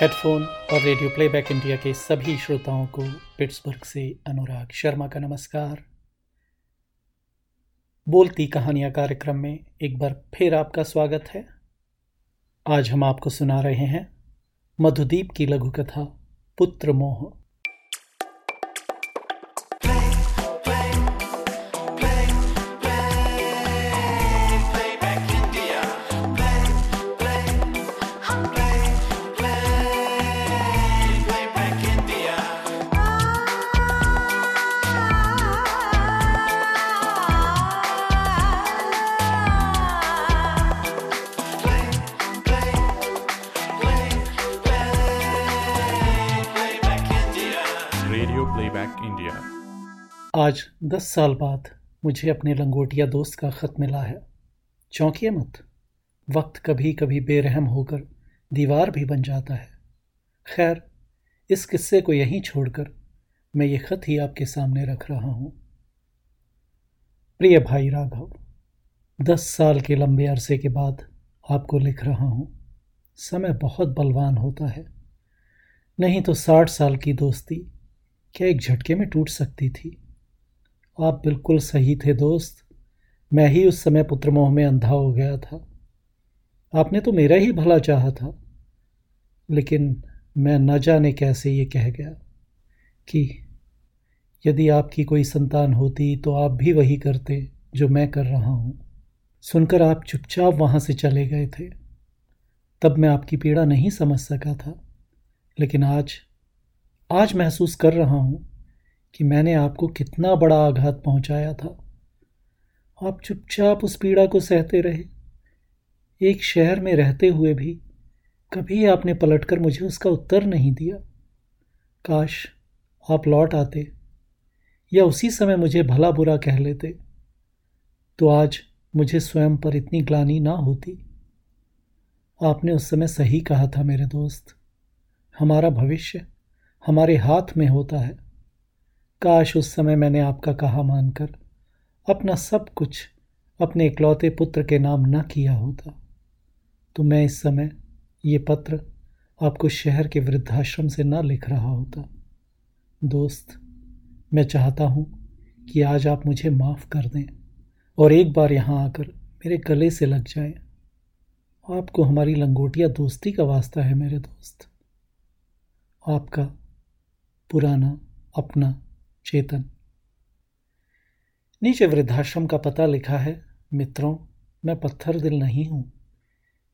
Headphone और radio playback India के सभी श्रोताओं को पिट्सबर्ग से अनुराग शर्मा का नमस्कार। बोलती कहानियाँ कार्यक्रम में एक बार फिर आपका स्वागत है। आज हम आपको सुना रहे हैं मधुदीप की लघु कथा पुत्र मोह प्लेबैक इंडिया आज दस साल बाद मुझे अपने लंगोटिया दोस्त का खत मिला है। चौंकिए मत। वक्त कभी कभी बेरहम होकर दीवार भी बन जाता है। खैर, इस किस्से को यहीं छोड़कर मैं ये खत ही आपके सामने रख रहा हूँ। प्रिय भाई राघव, दस साल के लंबे अरसे के बाद आपको लिख रहा हूँ। समय बहुत बलवान होता है। नहीं तो साठ साल की दोस्ती क्या एक झटके में टूट सकती थी। आप बिल्कुल सही थे दोस्त। मैं ही उस समय पुत्रमोह में अंधा हो गया था। आपने तो मेरा ही भला चाहा था। लेकिन मैं न जाने कैसे ये कह गया कि यदि आपकी कोई संतान होती तो आप भी वही करते जो मैं कर रहा हूँ। सुनकर आप चुपचाप वहाँ से चले गए थे। तब मैं आपकी पीड़ा नहीं समझ सका था। लेकिन आज आज महसूस कर रहा हूँ कि मैंने आपको कितना बड़ा आघात पहुँचाया था। आप चुपचाप उस पीड़ा को सहते रहे। एक शहर में रहते हुए भी कभी आपने पलटकर मुझे उसका उत्तर नहीं दिया। काश आप लौट आते या उसी समय मुझे भला बुरा कह लेते तो आज मुझे स्वयं पर इतनी ग्लानी ना होती। आपने उस समय सही कहा था मेरे दोस्त, हमारा भविष्य हमारे हाथ में होता है। काश उस समय मैंने आपका कहा मानकर अपना सब कुछ अपने इकलौते पुत्र के नाम न किया होता। तो मैं इस समय ये पत्र आपको शहर के वृद्धाश्रम से न लिख रहा होता। दोस्त, मैं चाहता हूँ कि आज आप मुझे माफ़ कर दें और एक बार यहाँ आकर मेरे गले से लग जाएँ। आपको हमारी लंगोटिया दोस्ती का वास्ता है मेरे दोस्त। आपका पुराना, अपना, चेतन। नीचे वृद्धाश्रम का पता लिखा है, मित्रों, मैं पत्थर दिल नहीं हूँ।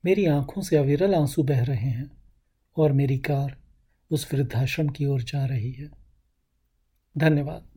मेरी आँखों से अविरल आँसू बह रहे हैं और मेरी कार उस वृद्धाश्रम की ओर जा रही है। धन्यवाद।